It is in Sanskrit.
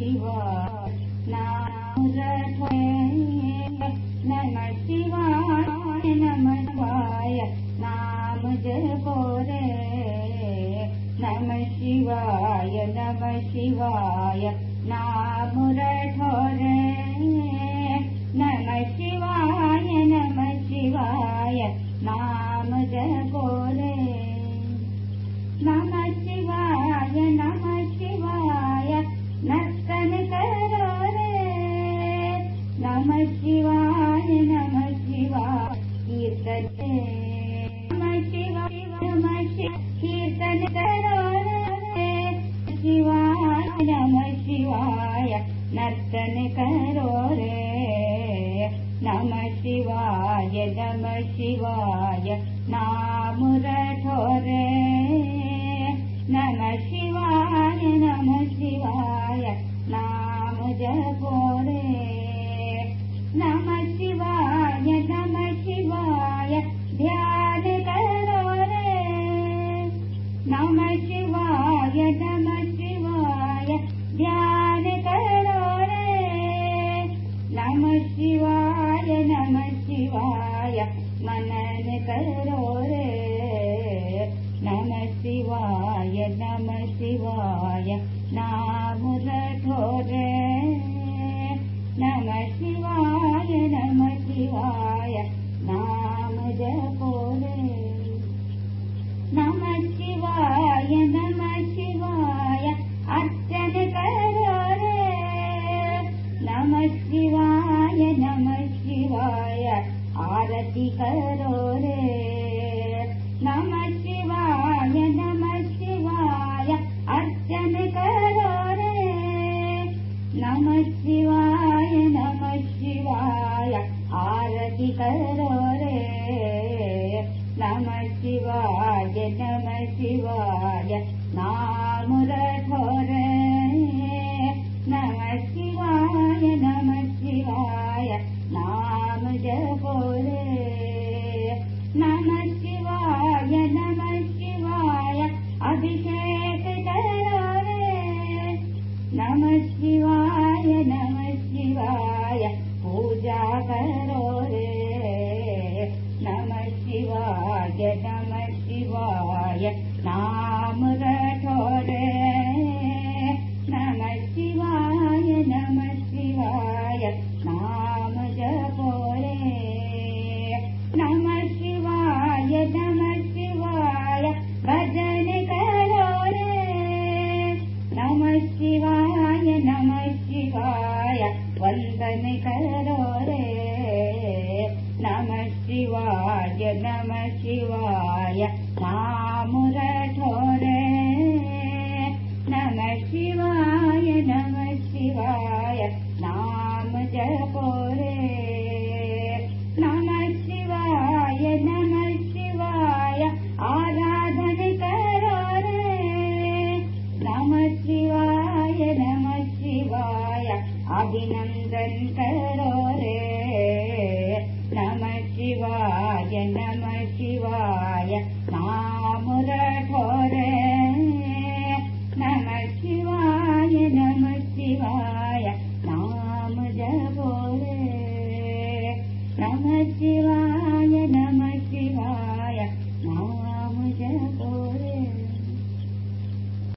शिवाय नाम शिवाय नम शिवाय नाम जपो रे नम शिवाय नम शिवाय नाम रठो रे नम शिवाय शिवाय नम कीर्तन करो रे शिवाय नम शिवाय नर्तन करो रे नम शिवाय नम शिवाय नाम रठो रे नम शिवाय नम शिवाय नाम जपो रे मनन करो रे नम शिवाय नम शिवाय नाम रठो रे नम शिवाय नम आरती करो रे नम शिवाय नम शिवाय अर्चन करो रे नम शिवाय नम शिवाय आरती करो रे नम शिवाय नम शिवाय ना नमः शिवाय नमः शिवाय मामुर शिवाय नमः शिवाय नवा जोरे